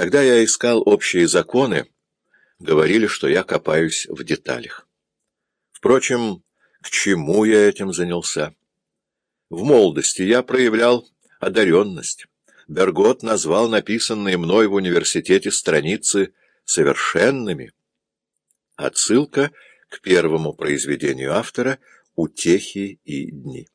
Когда я искал общие законы, говорили, что я копаюсь в деталях. Впрочем, к чему я этим занялся? В молодости я проявлял одаренность. Бергот назвал написанные мной в университете страницы совершенными. Отсылка к первому произведению автора «Утехи и дни».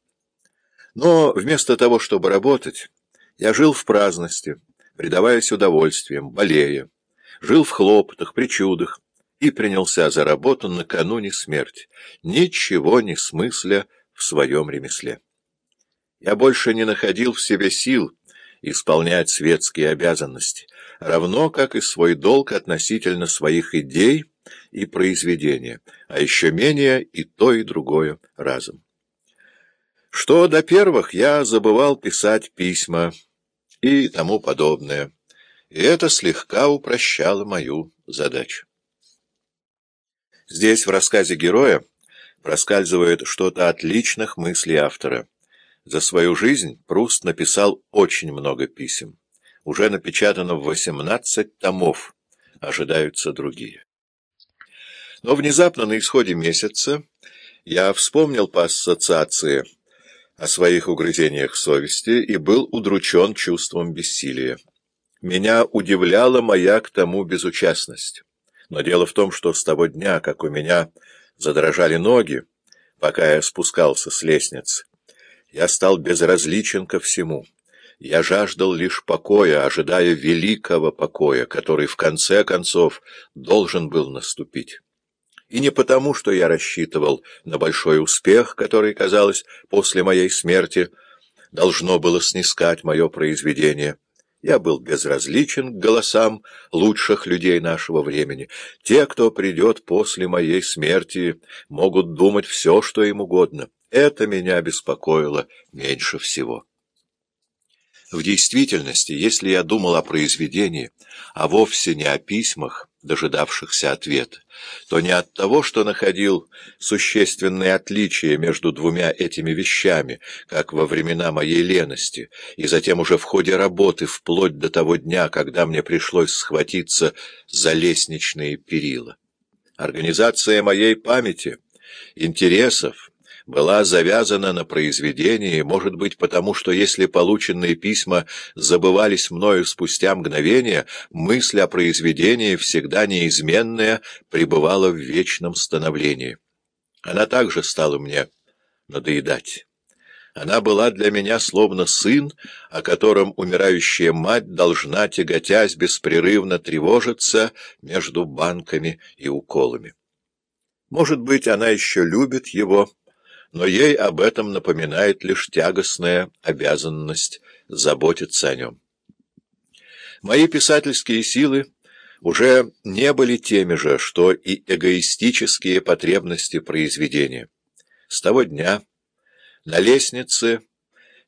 Но вместо того, чтобы работать, я жил в праздности, предаваясь удовольствиям, болея, жил в хлопотах, причудах и принялся за работу накануне смерти, ничего не смысля в своем ремесле. Я больше не находил в себе сил исполнять светские обязанности, равно как и свой долг относительно своих идей и произведения, а еще менее и то, и другое разом. Что до первых, я забывал писать письма и тому подобное, и это слегка упрощало мою задачу. Здесь в рассказе героя проскальзывает что-то от личных мыслей автора. За свою жизнь Пруст написал очень много писем. Уже напечатано в 18 томов, ожидаются другие. Но внезапно на исходе месяца я вспомнил по ассоциации о своих угрызениях совести и был удручен чувством бессилия. Меня удивляла моя к тому безучастность. Но дело в том, что с того дня, как у меня задрожали ноги, пока я спускался с лестницы, я стал безразличен ко всему. Я жаждал лишь покоя, ожидая великого покоя, который в конце концов должен был наступить. И не потому, что я рассчитывал на большой успех, который, казалось, после моей смерти должно было снискать мое произведение. Я был безразличен к голосам лучших людей нашего времени. Те, кто придет после моей смерти, могут думать все, что им угодно. Это меня беспокоило меньше всего. В действительности, если я думал о произведении, а вовсе не о письмах, дожидавшихся ответа, то не от того, что находил существенные отличия между двумя этими вещами, как во времена моей лености, и затем уже в ходе работы, вплоть до того дня, когда мне пришлось схватиться за лестничные перила. Организация моей памяти, интересов, была завязана на произведении, может быть, потому что если полученные письма забывались мною спустя мгновение, мысль о произведении, всегда неизменная, пребывала в вечном становлении. Она также стала мне надоедать. Она была для меня словно сын, о котором умирающая мать должна, тяготясь, беспрерывно тревожиться между банками и уколами. Может быть, она еще любит его, но ей об этом напоминает лишь тягостная обязанность заботиться о нем. Мои писательские силы уже не были теми же, что и эгоистические потребности произведения. С того дня на лестнице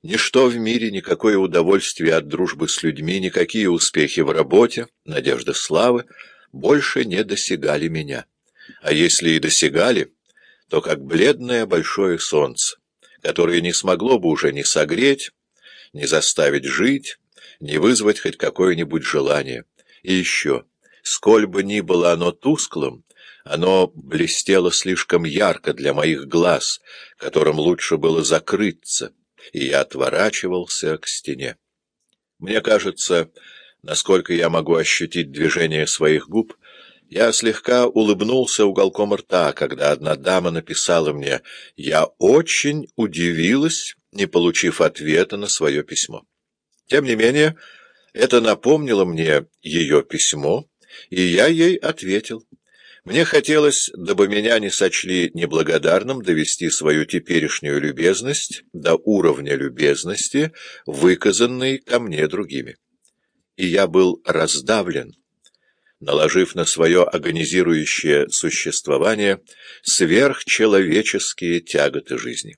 ничто в мире, никакое удовольствие от дружбы с людьми, никакие успехи в работе, надежда славы больше не досягали меня. А если и досягали, то как бледное большое солнце, которое не смогло бы уже ни согреть, ни заставить жить, ни вызвать хоть какое-нибудь желание. И еще, сколь бы ни было оно тусклым, оно блестело слишком ярко для моих глаз, которым лучше было закрыться, и я отворачивался к стене. Мне кажется, насколько я могу ощутить движение своих губ, я слегка улыбнулся уголком рта, когда одна дама написала мне «Я очень удивилась, не получив ответа на свое письмо». Тем не менее, это напомнило мне ее письмо, и я ей ответил. Мне хотелось, дабы меня не сочли неблагодарным, довести свою теперешнюю любезность до уровня любезности, выказанной ко мне другими. И я был раздавлен наложив на свое агонизирующее существование сверхчеловеческие тяготы жизни.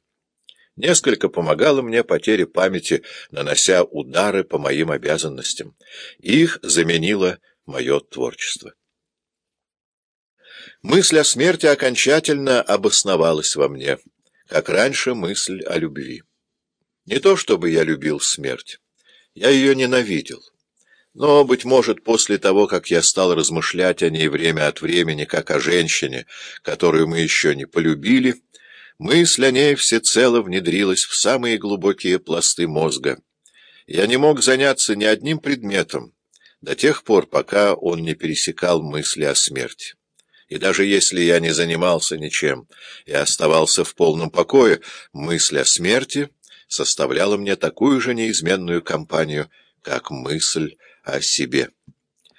Несколько помогала мне потеря памяти, нанося удары по моим обязанностям. Их заменило мое творчество. Мысль о смерти окончательно обосновалась во мне, как раньше мысль о любви. Не то чтобы я любил смерть, я ее ненавидел. Но, быть может, после того, как я стал размышлять о ней время от времени, как о женщине, которую мы еще не полюбили, мысль о ней всецело внедрилась в самые глубокие пласты мозга. Я не мог заняться ни одним предметом до тех пор, пока он не пересекал мысли о смерти. И даже если я не занимался ничем и оставался в полном покое, мысль о смерти составляла мне такую же неизменную компанию, как мысль о себе.